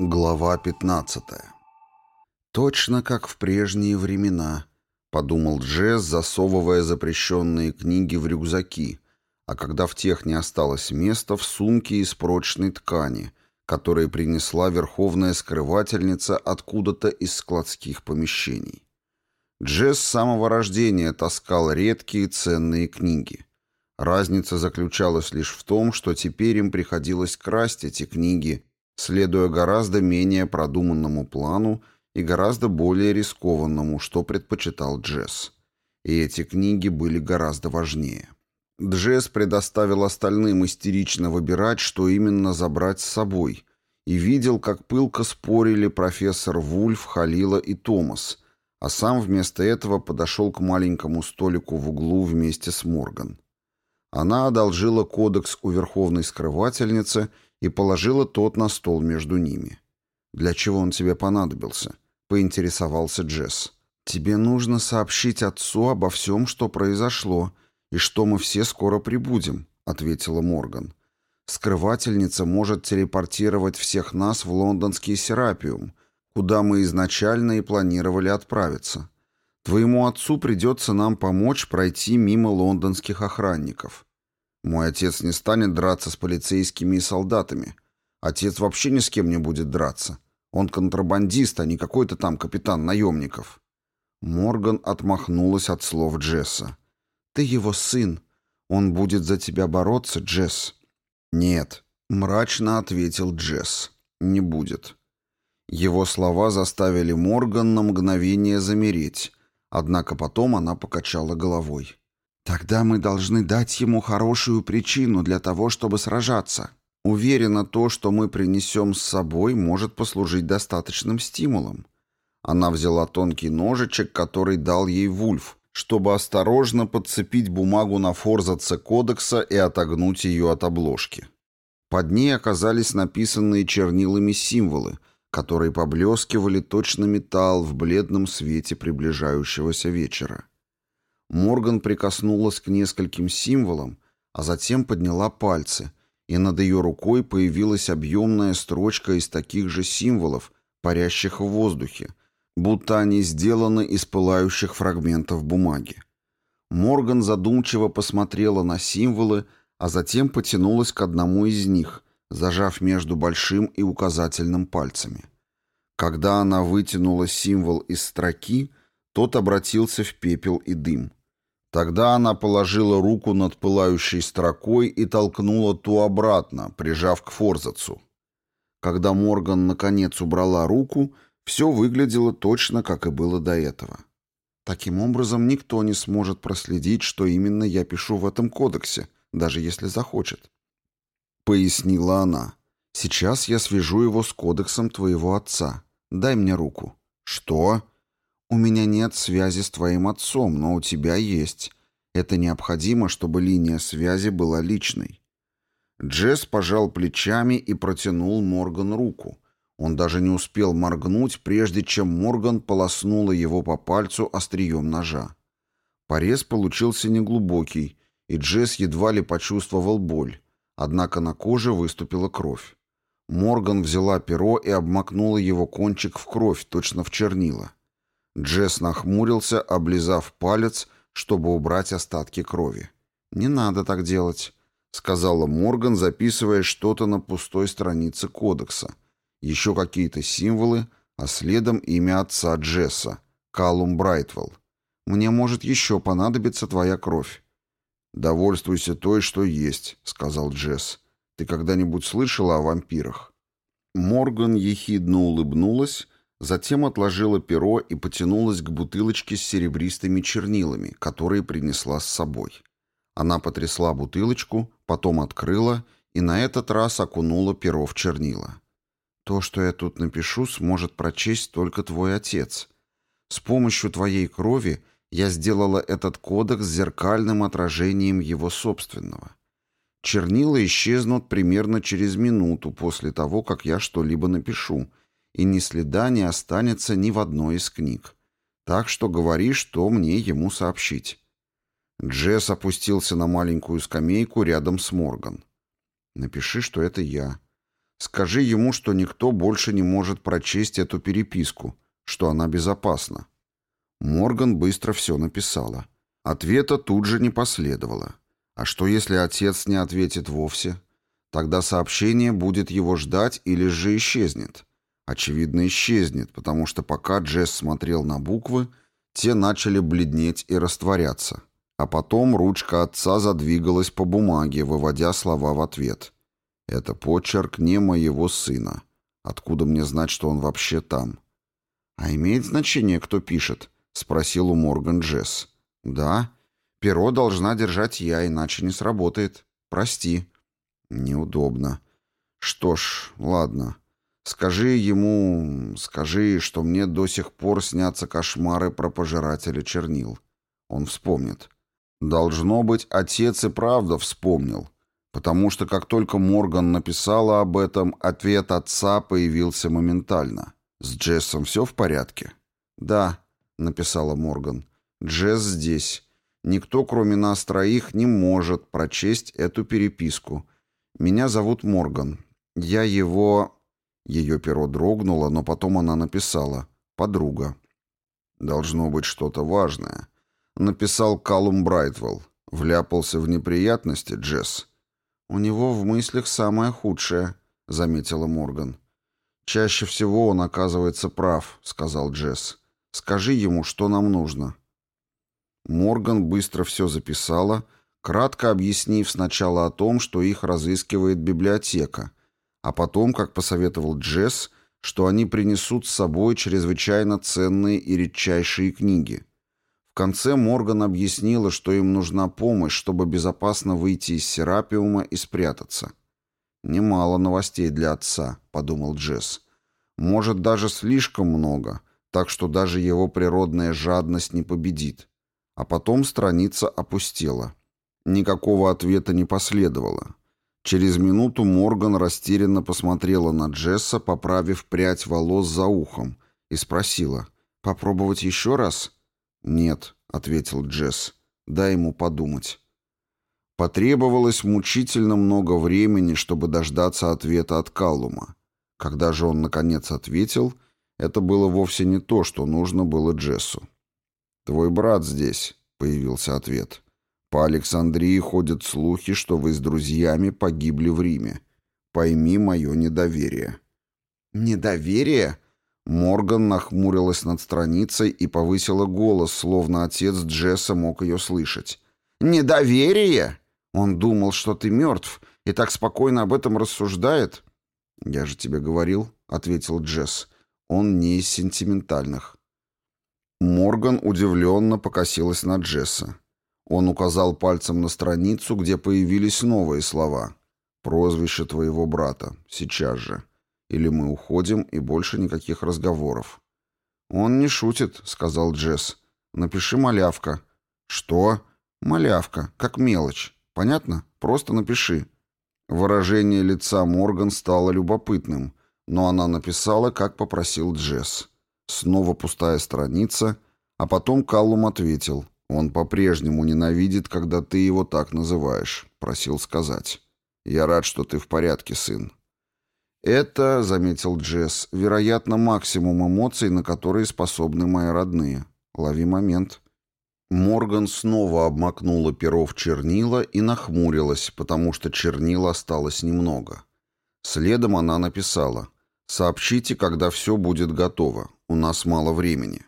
Глава 15. Точно как в прежние времена, подумал Джесс, засовывая запрещенные книги в рюкзаки, а когда в тех не осталось места, в сумки из прочной ткани, которые принесла верховная скрывательница откуда-то из складских помещений. Джесс с самого рождения таскал редкие ценные книги. Разница заключалась лишь в том, что теперь им приходилось красть эти книги – следуя гораздо менее продуманному плану и гораздо более рискованному, что предпочитал Джесс. И эти книги были гораздо важнее. Джесс предоставил остальным истерично выбирать, что именно забрать с собой, и видел, как пылко спорили профессор Вульф, Халила и Томас, а сам вместо этого подошел к маленькому столику в углу вместе с Морган. Она одолжила кодекс у верховной скрывательницы – и положила тот на стол между ними. «Для чего он тебе понадобился?» — поинтересовался Джесс. «Тебе нужно сообщить отцу обо всем, что произошло, и что мы все скоро прибудем», — ответила Морган. «Скрывательница может телепортировать всех нас в лондонский Серапиум, куда мы изначально и планировали отправиться. Твоему отцу придется нам помочь пройти мимо лондонских охранников. Мой отец не станет драться с полицейскими и солдатами. Отец вообще ни с кем не будет драться. Он контрабандист, а не какой-то там капитан наемников». Морган отмахнулась от слов Джесса. «Ты его сын. Он будет за тебя бороться, Джесс». «Нет», — мрачно ответил Джесс. «Не будет». Его слова заставили Морган на мгновение замереть, однако потом она покачала головой. Тогда мы должны дать ему хорошую причину для того, чтобы сражаться. Уверена, то, что мы принесем с собой, может послужить достаточным стимулом. Она взяла тонкий ножичек, который дал ей Вульф, чтобы осторожно подцепить бумагу на форзаце кодекса и отогнуть ее от обложки. Под ней оказались написанные чернилами символы, которые поблескивали точно металл в бледном свете приближающегося вечера. Морган прикоснулась к нескольким символам, а затем подняла пальцы, и над ее рукой появилась объемная строчка из таких же символов, парящих в воздухе, будто они сделаны из пылающих фрагментов бумаги. Морган задумчиво посмотрела на символы, а затем потянулась к одному из них, зажав между большим и указательным пальцами. Когда она вытянула символ из строки, тот обратился в пепел и дым. Тогда она положила руку над пылающей строкой и толкнула ту обратно, прижав к форзацу. Когда Морган наконец убрала руку, все выглядело точно, как и было до этого. Таким образом, никто не сможет проследить, что именно я пишу в этом кодексе, даже если захочет. Пояснила она. Сейчас я свяжу его с кодексом твоего отца. Дай мне руку. Что? «У меня нет связи с твоим отцом, но у тебя есть. Это необходимо, чтобы линия связи была личной». Джесс пожал плечами и протянул Морган руку. Он даже не успел моргнуть, прежде чем Морган полоснула его по пальцу острием ножа. Порез получился неглубокий, и Джесс едва ли почувствовал боль, однако на коже выступила кровь. Морган взяла перо и обмакнула его кончик в кровь, точно в чернила. Джесс нахмурился, облизав палец, чтобы убрать остатки крови. «Не надо так делать», — сказала Морган, записывая что-то на пустой странице кодекса. Еще какие-то символы, а следом имя отца Джесса — Калум Брайтвелл. «Мне может еще понадобиться твоя кровь». «Довольствуйся той, что есть», — сказал Джесс. «Ты когда-нибудь слышала о вампирах?» Морган ехидно улыбнулась, Затем отложила перо и потянулась к бутылочке с серебристыми чернилами, которые принесла с собой. Она потрясла бутылочку, потом открыла и на этот раз окунула перо в чернила. «То, что я тут напишу, сможет прочесть только твой отец. С помощью твоей крови я сделала этот кодекс с зеркальным отражением его собственного. Чернила исчезнут примерно через минуту после того, как я что-либо напишу, и ни следа не останется ни в одной из книг. Так что говори, что мне ему сообщить». Джесс опустился на маленькую скамейку рядом с Морган. «Напиши, что это я. Скажи ему, что никто больше не может прочесть эту переписку, что она безопасна». Морган быстро все написала. Ответа тут же не последовало. А что, если отец не ответит вовсе? Тогда сообщение будет его ждать или же исчезнет очевидно, исчезнет, потому что пока Джесс смотрел на буквы, те начали бледнеть и растворяться. А потом ручка отца задвигалась по бумаге, выводя слова в ответ. «Это почерк не моего сына. Откуда мне знать, что он вообще там?» «А имеет значение, кто пишет?» — спросил у Морган Джесс. «Да. Перо должна держать я, иначе не сработает. Прости». «Неудобно». «Что ж, ладно». Скажи ему, скажи, что мне до сих пор снятся кошмары про пожирателя чернил. Он вспомнит. Должно быть, отец и правда вспомнил, потому что как только Морган написала об этом, ответ отца появился моментально. С Джессом все в порядке? Да, написала Морган. Джесс здесь. Никто, кроме нас троих, не может прочесть эту переписку. Меня зовут Морган. Я его ее перо дрогнуло, но потом она написала «Подруга». «Должно быть что-то важное», — написал Калум Брайтвелл. «Вляпался в неприятности, Джесс?» «У него в мыслях самое худшее», — заметила Морган. «Чаще всего он оказывается прав», — сказал Джесс. «Скажи ему, что нам нужно». Морган быстро все записала, кратко объяснив сначала о том, что их разыскивает библиотека — а потом, как посоветовал Джесс, что они принесут с собой чрезвычайно ценные и редчайшие книги. В конце Морган объяснила, что им нужна помощь, чтобы безопасно выйти из Серапиума и спрятаться. «Немало новостей для отца», — подумал Джесс. «Может, даже слишком много, так что даже его природная жадность не победит». А потом страница опустела. Никакого ответа не последовало. Через минуту Морган растерянно посмотрела на Джесса, поправив прядь волос за ухом, и спросила, «Попробовать еще раз?» «Нет», — ответил Джесс, — «дай ему подумать». Потребовалось мучительно много времени, чтобы дождаться ответа от Каллума. Когда же он, наконец, ответил, это было вовсе не то, что нужно было Джессу. «Твой брат здесь», — появился ответ. По Александрии ходят слухи, что вы с друзьями погибли в Риме. Пойми мое недоверие». «Недоверие?» Морган нахмурилась над страницей и повысила голос, словно отец Джесса мог ее слышать. «Недоверие? Он думал, что ты мертв, и так спокойно об этом рассуждает». «Я же тебе говорил», — ответил Джесс. «Он не из сентиментальных». Морган удивленно покосилась на Джесса. Он указал пальцем на страницу, где появились новые слова. «Прозвище твоего брата. Сейчас же. Или мы уходим, и больше никаких разговоров». «Он не шутит», — сказал Джесс. «Напиши малявка». «Что?» «Малявка. Как мелочь. Понятно? Просто напиши». Выражение лица Морган стало любопытным, но она написала, как попросил Джесс. Снова пустая страница, а потом Каллум ответил — «Он по-прежнему ненавидит, когда ты его так называешь», — просил сказать. «Я рад, что ты в порядке, сын». «Это, — заметил Джесс, — вероятно, максимум эмоций, на которые способны мои родные. Лови момент». Морган снова обмакнула перо в чернила и нахмурилась, потому что чернила осталось немного. Следом она написала «Сообщите, когда все будет готово. У нас мало времени».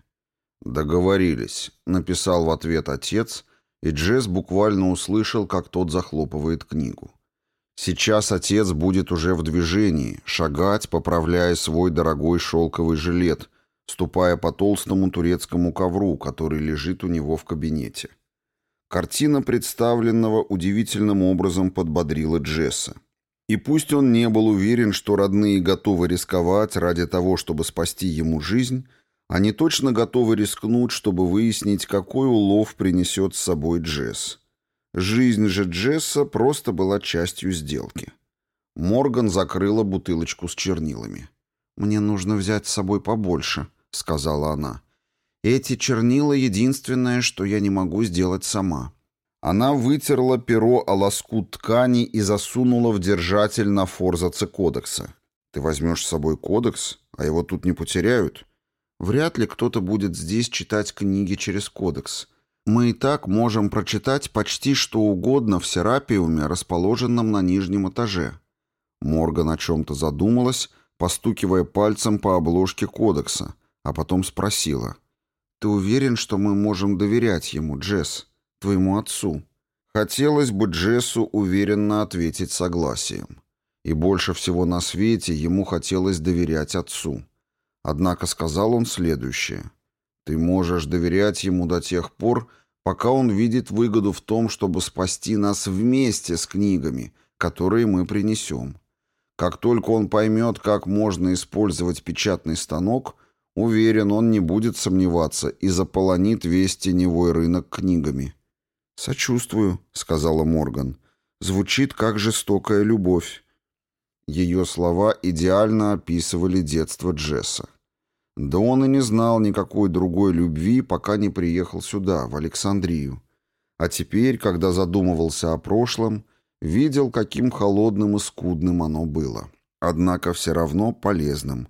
«Договорились», — написал в ответ отец, и Джесс буквально услышал, как тот захлопывает книгу. Сейчас отец будет уже в движении, шагать, поправляя свой дорогой шелковый жилет, ступая по толстому турецкому ковру, который лежит у него в кабинете. Картина представленного удивительным образом подбодрила Джесса. И пусть он не был уверен, что родные готовы рисковать ради того, чтобы спасти ему жизнь, они точно готовы рискнуть, чтобы выяснить, какой улов принесет с собой Джесс. Жизнь же Джесса просто была частью сделки. Морган закрыла бутылочку с чернилами. «Мне нужно взять с собой побольше», — сказала она. «Эти чернила — единственное, что я не могу сделать сама». Она вытерла перо о лоскут ткани и засунула в держатель на форзаце кодекса. «Ты возьмешь с собой кодекс, а его тут не потеряют?» Вряд ли кто-то будет здесь читать книги через кодекс. Мы и так можем прочитать почти что угодно в серапиуме, расположенном на нижнем этаже. Морган о чем-то задумалась, постукивая пальцем по обложке кодекса, а потом спросила. «Ты уверен, что мы можем доверять ему, Джесс, твоему отцу?» Хотелось бы Джессу уверенно ответить согласием. И больше всего на свете ему хотелось доверять отцу. Однако сказал он следующее. «Ты можешь доверять ему до тех пор, пока он видит выгоду в том, чтобы спасти нас вместе с книгами, которые мы принесем. Как только он поймет, как можно использовать печатный станок, уверен, он не будет сомневаться и заполонит весь теневой рынок книгами». «Сочувствую», — сказала Морган. «Звучит как жестокая любовь. Ее слова идеально описывали детство Джесса. Да он и не знал никакой другой любви, пока не приехал сюда, в Александрию. А теперь, когда задумывался о прошлом, видел, каким холодным и скудным оно было. Однако все равно полезным.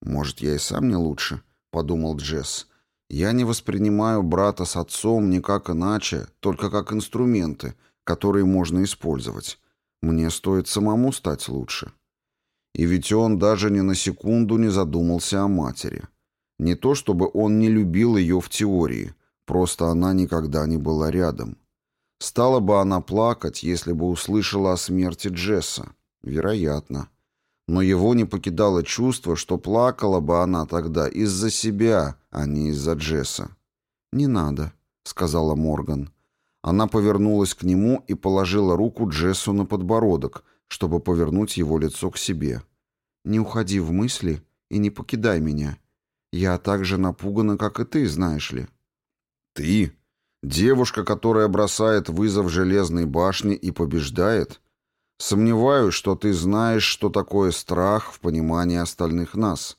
«Может, я и сам не лучше?» — подумал Джесс. «Я не воспринимаю брата с отцом никак иначе, только как инструменты, которые можно использовать. Мне стоит самому стать лучше. И ведь он даже ни на секунду не задумался о матери. Не то чтобы он не любил ее в теории, просто она никогда не была рядом. Стала бы она плакать, если бы услышала о смерти Джесса? Вероятно. Но его не покидало чувство, что плакала бы она тогда из-за себя, а не из-за Джесса. «Не надо», — сказала Морган. Она повернулась к нему и положила руку Джессу на подбородок, чтобы повернуть его лицо к себе. «Не уходи в мысли и не покидай меня. Я так же напугана, как и ты, знаешь ли». «Ты? Девушка, которая бросает вызов железной башне и побеждает? Сомневаюсь, что ты знаешь, что такое страх в понимании остальных нас».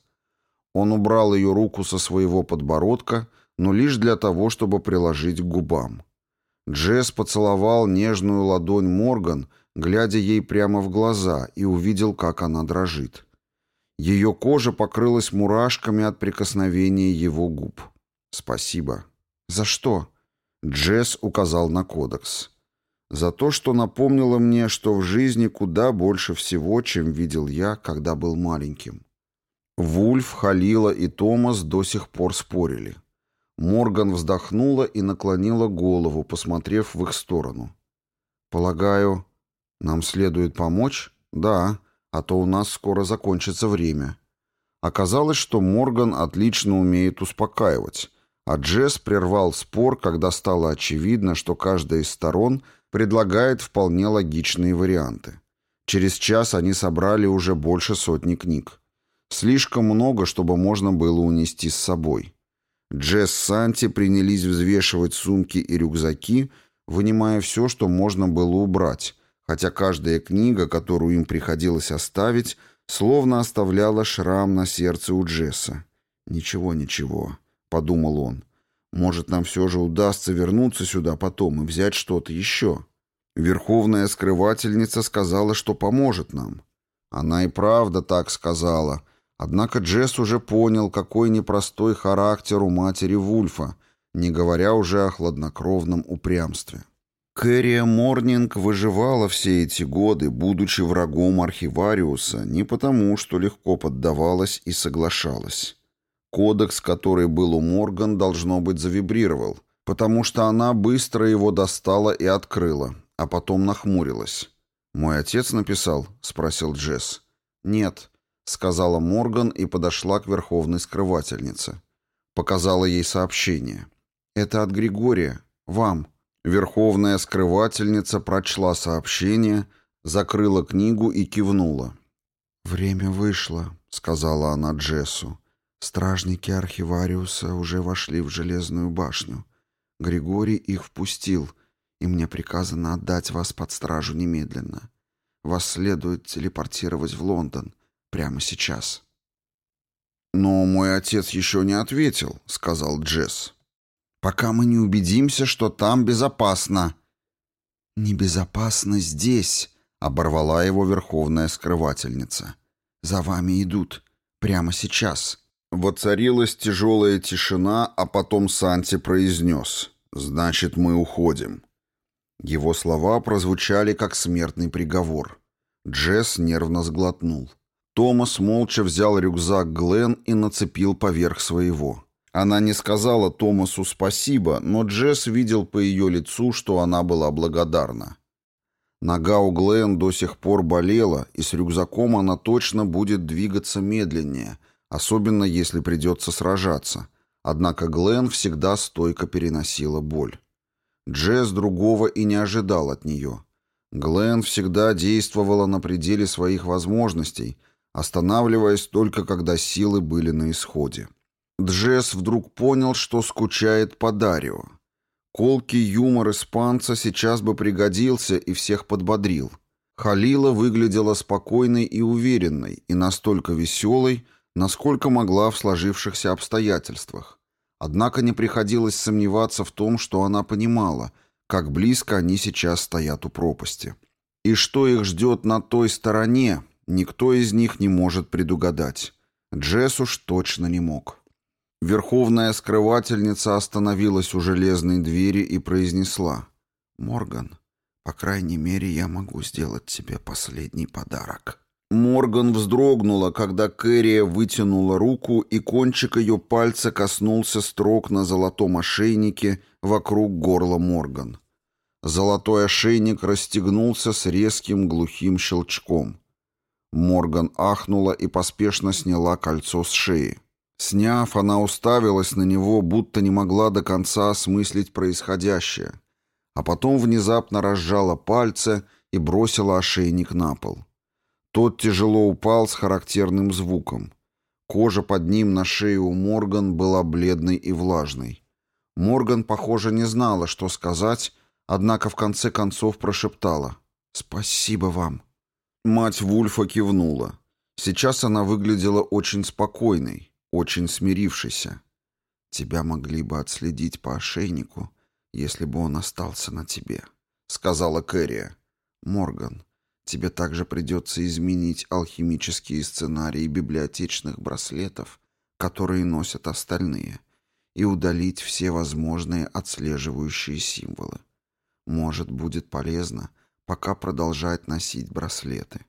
Он убрал ее руку со своего подбородка, но лишь для того, чтобы приложить к губам. Джесс поцеловал нежную ладонь Морган, глядя ей прямо в глаза, и увидел, как она дрожит. Ее кожа покрылась мурашками от прикосновения его губ. «Спасибо». «За что?» Джесс указал на кодекс. «За то, что напомнило мне, что в жизни куда больше всего, чем видел я, когда был маленьким». Вульф, Халила и Томас до сих пор спорили. Морган вздохнула и наклонила голову, посмотрев в их сторону. «Полагаю, нам следует помочь?» «Да, а то у нас скоро закончится время». Оказалось, что Морган отлично умеет успокаивать, а Джесс прервал спор, когда стало очевидно, что каждая из сторон предлагает вполне логичные варианты. Через час они собрали уже больше сотни книг. Слишком много, чтобы можно было унести с собой. Джесс Санти принялись взвешивать сумки и рюкзаки, вынимая все, что можно было убрать, хотя каждая книга, которую им приходилось оставить, словно оставляла шрам на сердце у Джесса. «Ничего, ничего», — подумал он. «Может, нам все же удастся вернуться сюда потом и взять что-то еще?» Верховная скрывательница сказала, что поможет нам. Она и правда так сказала, Однако Джесс уже понял, какой непростой характер у матери Вульфа, не говоря уже о хладнокровном упрямстве. Кэрия Морнинг выживала все эти годы, будучи врагом архивариуса, не потому, что легко поддавалась и соглашалась. Кодекс, который был у Морган, должно быть, завибрировал, потому что она быстро его достала и открыла, а потом нахмурилась. «Мой отец написал?» — спросил Джесс. «Нет», — сказала Морган и подошла к верховной скрывательнице. Показала ей сообщение. «Это от Григория. Вам». Верховная скрывательница прочла сообщение, закрыла книгу и кивнула. «Время вышло», — сказала она Джессу. «Стражники архивариуса уже вошли в Железную башню. Григорий их впустил, и мне приказано отдать вас под стражу немедленно. Вас следует телепортировать в Лондон, прямо сейчас. «Но мой отец еще не ответил», — сказал Джесс. «Пока мы не убедимся, что там безопасно». «Небезопасно здесь», — оборвала его верховная скрывательница. «За вами идут. Прямо сейчас». Воцарилась тяжелая тишина, а потом Санти произнес. «Значит, мы уходим». Его слова прозвучали как смертный приговор. Джесс нервно сглотнул. Томас молча взял рюкзак Глен и нацепил поверх своего. Она не сказала Томасу спасибо, но Джесс видел по ее лицу, что она была благодарна. Нога у Глен до сих пор болела, и с рюкзаком она точно будет двигаться медленнее, особенно если придется сражаться. Однако Глен всегда стойко переносила боль. Джесс другого и не ожидал от нее. Глен всегда действовала на пределе своих возможностей – останавливаясь только когда силы были на исходе. Джесс вдруг понял, что скучает по Дарио. Колкий юмор испанца сейчас бы пригодился и всех подбодрил. Халила выглядела спокойной и уверенной, и настолько веселой, насколько могла в сложившихся обстоятельствах. Однако не приходилось сомневаться в том, что она понимала, как близко они сейчас стоят у пропасти. И что их ждет на той стороне, Никто из них не может предугадать. Джесс уж точно не мог. Верховная скрывательница остановилась у железной двери и произнесла. «Морган, по крайней мере, я могу сделать тебе последний подарок». Морган вздрогнула, когда Кэрия вытянула руку, и кончик ее пальца коснулся строк на золотом ошейнике вокруг горла Морган. Золотой ошейник расстегнулся с резким глухим щелчком. Морган ахнула и поспешно сняла кольцо с шеи. Сняв, она уставилась на него, будто не могла до конца осмыслить происходящее, а потом внезапно разжала пальцы и бросила ошейник на пол. Тот тяжело упал с характерным звуком. Кожа под ним на шее у Морган была бледной и влажной. Морган, похоже, не знала, что сказать, однако в конце концов прошептала «Спасибо вам». Мать Вульфа кивнула. Сейчас она выглядела очень спокойной, очень смирившейся. «Тебя могли бы отследить по ошейнику, если бы он остался на тебе», — сказала Кэрри. «Морган, тебе также придется изменить алхимические сценарии библиотечных браслетов, которые носят остальные, и удалить все возможные отслеживающие символы. Может, будет полезно, — пока продолжает носить браслеты.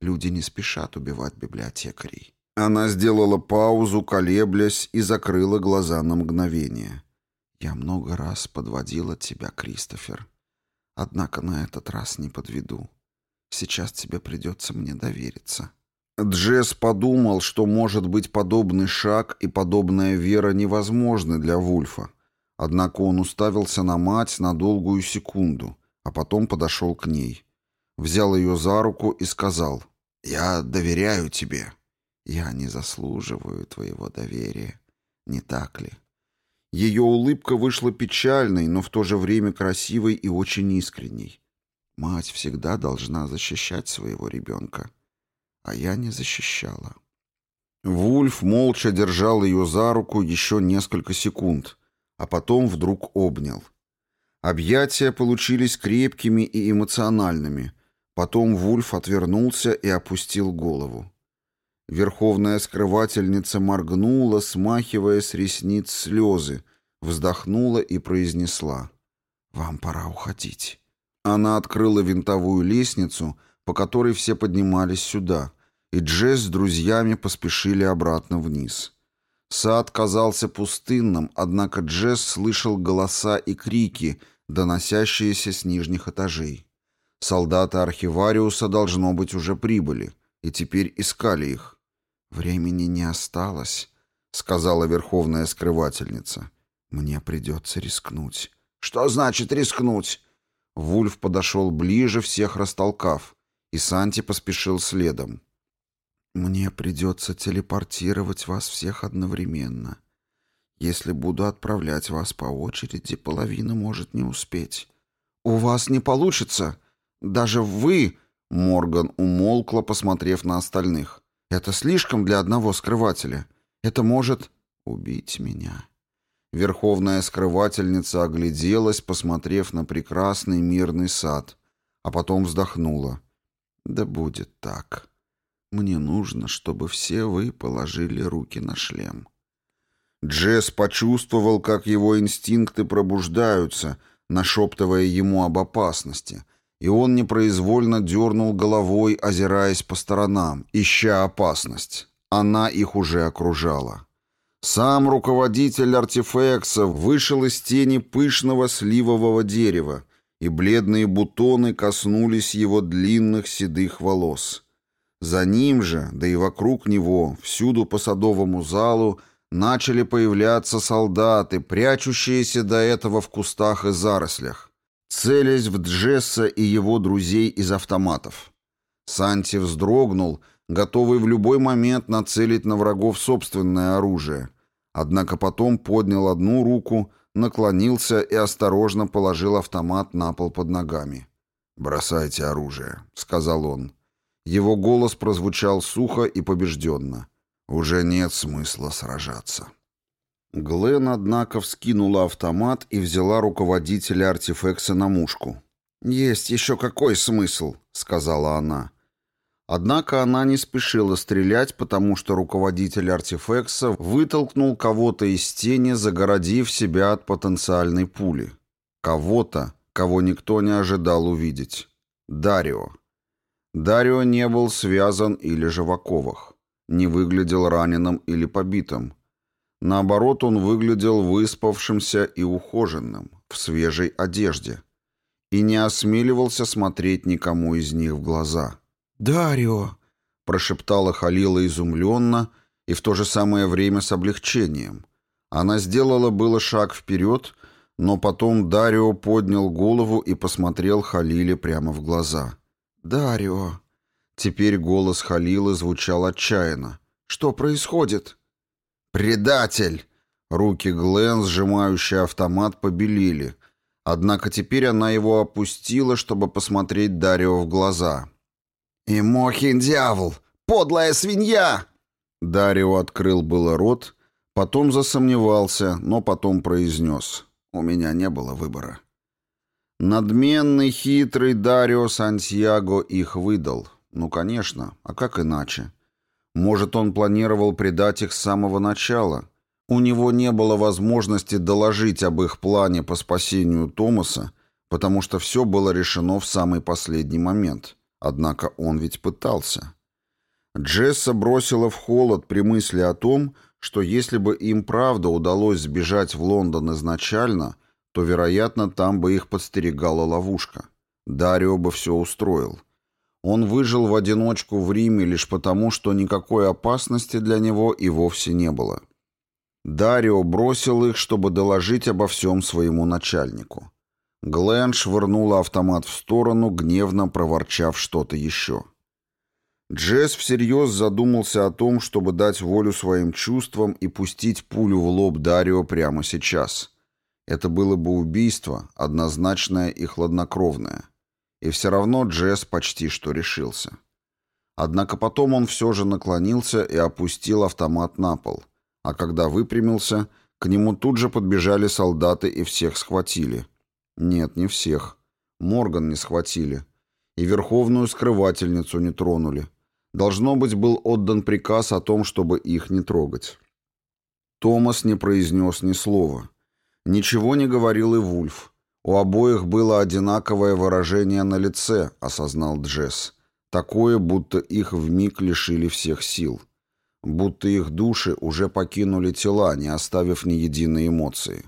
Люди не спешат убивать библиотекарей. Она сделала паузу, колеблясь, и закрыла глаза на мгновение. «Я много раз подводила тебя, Кристофер. Однако на этот раз не подведу. Сейчас тебе придется мне довериться». Джесс подумал, что, может быть, подобный шаг и подобная вера невозможны для Вульфа. Однако он уставился на мать на долгую секунду, а потом подошел к ней. Взял ее за руку и сказал, «Я доверяю тебе». «Я не заслуживаю твоего доверия, не так ли?» Ее улыбка вышла печальной, но в то же время красивой и очень искренней. Мать всегда должна защищать своего ребенка. А я не защищала. Вульф молча держал ее за руку еще несколько секунд, а потом вдруг обнял — Объятия получились крепкими и эмоциональными. Потом Вульф отвернулся и опустил голову. Верховная скрывательница моргнула, смахивая с ресниц слезы, вздохнула и произнесла. «Вам пора уходить». Она открыла винтовую лестницу, по которой все поднимались сюда, и Джесс с друзьями поспешили обратно вниз. Сад казался пустынным, однако Джесс слышал голоса и крики, доносящиеся с нижних этажей. Солдаты архивариуса, должно быть, уже прибыли, и теперь искали их. «Времени не осталось», — сказала верховная скрывательница. «Мне придется рискнуть». «Что значит рискнуть?» Вульф подошел ближе, всех растолкав, и Санти поспешил следом. Мне придется телепортировать вас всех одновременно. Если буду отправлять вас по очереди, половина может не успеть. У вас не получится. Даже вы... Морган умолкла, посмотрев на остальных. Это слишком для одного скрывателя. Это может убить меня. Верховная скрывательница огляделась, посмотрев на прекрасный мирный сад, а потом вздохнула. «Да будет так. Мне нужно, чтобы все вы положили руки на шлем». Джесс почувствовал, как его инстинкты пробуждаются, нашептывая ему об опасности, и он непроизвольно дернул головой, озираясь по сторонам, ища опасность. Она их уже окружала. Сам руководитель артефекса вышел из тени пышного сливового дерева, и бледные бутоны коснулись его длинных седых волос. За ним же, да и вокруг него, всюду по садовому залу, начали появляться солдаты, прячущиеся до этого в кустах и зарослях, целясь в Джесса и его друзей из автоматов. Санти вздрогнул, готовый в любой момент нацелить на врагов собственное оружие. Однако потом поднял одну руку, наклонился и осторожно положил автомат на пол под ногами. «Бросайте оружие», — сказал он. Его голос прозвучал сухо и побежденно. Уже нет смысла сражаться. Глен, однако, вскинула автомат и взяла руководителя артефекса на мушку. «Есть еще какой смысл?» — сказала она. Однако она не спешила стрелять, потому что руководитель артефекса вытолкнул кого-то из тени, загородив себя от потенциальной пули. Кого-то, кого никто не ожидал увидеть. Дарио. Дарио не был связан или же в оковах, не выглядел раненым или побитым. Наоборот, он выглядел выспавшимся и ухоженным, в свежей одежде, и не осмеливался смотреть никому из них в глаза. «Дарио!» — прошептала Халила изумленно и в то же самое время с облегчением. Она сделала было шаг вперед, но потом Дарио поднял голову и посмотрел Халиле прямо в глаза. «Дарио!» Теперь голос Халила звучал отчаянно. «Что происходит?» «Предатель!» Руки Глен, сжимающие автомат, побелили. Однако теперь она его опустила, чтобы посмотреть Дарио в глаза. «И Мохин дьявол! Подлая свинья!» Дарио открыл было рот, потом засомневался, но потом произнес. «У меня не было выбора». Надменный, хитрый Дарио Сантьяго их выдал. Ну, конечно, а как иначе? Может, он планировал предать их с самого начала? У него не было возможности доложить об их плане по спасению Томаса, потому что все было решено в самый последний момент. Однако он ведь пытался. Джесса бросила в холод при мысли о том, что если бы им правда удалось сбежать в Лондон изначально – то, вероятно, там бы их подстерегала ловушка. Дарио бы все устроил. Он выжил в одиночку в Риме лишь потому, что никакой опасности для него и вовсе не было. Дарио бросил их, чтобы доложить обо всем своему начальнику. Глен швырнула автомат в сторону, гневно проворчав что-то еще. Джесс всерьез задумался о том, чтобы дать волю своим чувствам и пустить пулю в лоб Дарио прямо сейчас. Это было бы убийство, однозначное и хладнокровное. И все равно Джесс почти что решился. Однако потом он все же наклонился и опустил автомат на пол. А когда выпрямился, к нему тут же подбежали солдаты и всех схватили. Нет, не всех. Морган не схватили. И верховную скрывательницу не тронули. Должно быть, был отдан приказ о том, чтобы их не трогать. Томас не произнес ни слова. Ничего не говорил и Вульф. У обоих было одинаковое выражение на лице, осознал Джесс. Такое, будто их вмиг лишили всех сил. Будто их души уже покинули тела, не оставив ни единой эмоции.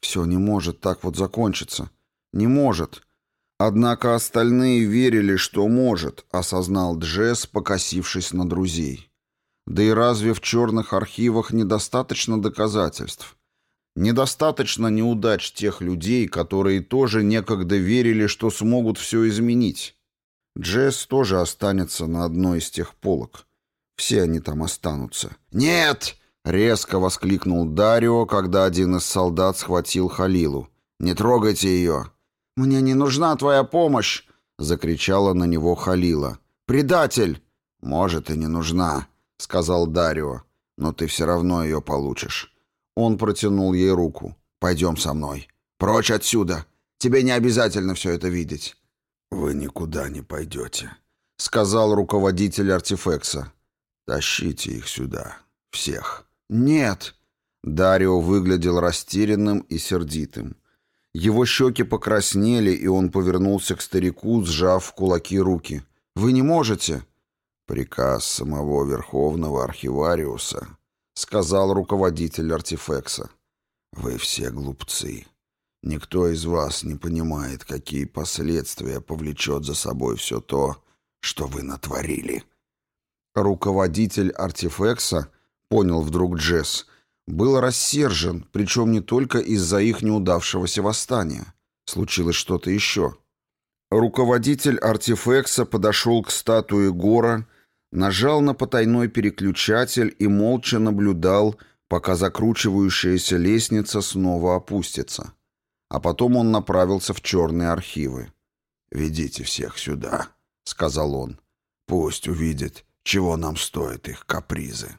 Все не может так вот закончиться. Не может. Однако остальные верили, что может, осознал Джесс, покосившись на друзей. Да и разве в черных архивах недостаточно доказательств? Недостаточно неудач тех людей, которые тоже некогда верили, что смогут все изменить. Джесс тоже останется на одной из тех полок. Все они там останутся. «Нет!» — резко воскликнул Дарио, когда один из солдат схватил Халилу. «Не трогайте ее!» «Мне не нужна твоя помощь!» — закричала на него Халила. «Предатель!» «Может, и не нужна», — сказал Дарио. «Но ты все равно ее получишь. Он протянул ей руку. «Пойдем со мной. Прочь отсюда. Тебе не обязательно все это видеть». «Вы никуда не пойдете», — сказал руководитель артефекса. «Тащите их сюда. Всех». «Нет». Дарио выглядел растерянным и сердитым. Его щеки покраснели, и он повернулся к старику, сжав в кулаки руки. «Вы не можете?» «Приказ самого Верховного Архивариуса сказал руководитель артефекса. «Вы все глупцы. Никто из вас не понимает, какие последствия повлечет за собой все то, что вы натворили». Руководитель артефекса, понял вдруг Джесс, был рассержен, причем не только из-за их неудавшегося восстания. Случилось что-то еще. Руководитель артефекса подошел к статуе Гора нажал на потайной переключатель и молча наблюдал, пока закручивающаяся лестница снова опустится. А потом он направился в черные архивы. «Ведите всех сюда», — сказал он. «Пусть увидит, чего нам стоят их капризы».